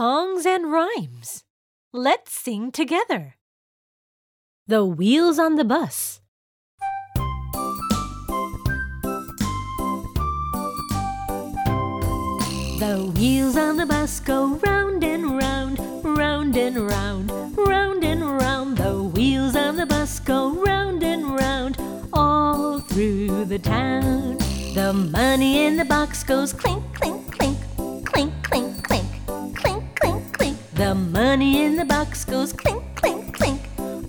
songs and rhymes. Let's sing together. The wheels on the bus. The wheels on the bus go round and round, round and round, round and round. The wheels on the bus go round and round, all through the town. The money in the box goes clink, clink, The money in the box goes clink, clink, clink,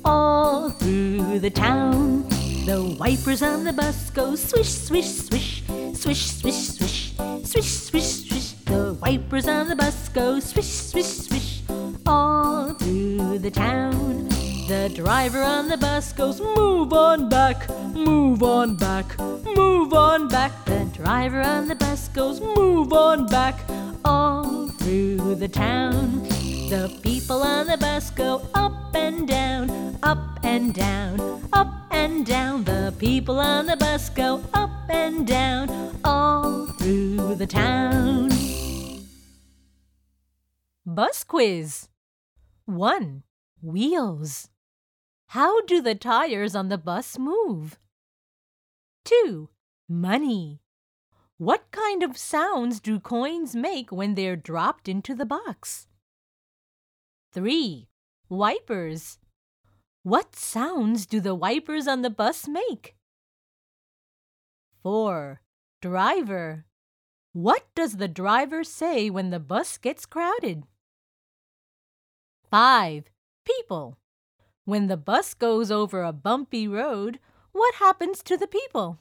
all through the town. The wipers on the bus go swish, swish, swish, swish, swish, swish, swish, swish, swish. The wipers on the bus go swish, swish, swish, all through the town. The driver on the bus goes move on back, move on back, move on back. The driver on the bus goes move on back, all through the town. The people on the bus go up and down, up and down, up and down. The people on the bus go up and down, all through the town. Bus quiz 1. Wheels. How do the tires on the bus move? 2. Money. What kind of sounds do coins make when they're dropped into the box? 3. Wipers. What sounds do the wipers on the bus make? 4. Driver. What does the driver say when the bus gets crowded? 5. People. When the bus goes over a bumpy road, what happens to the people?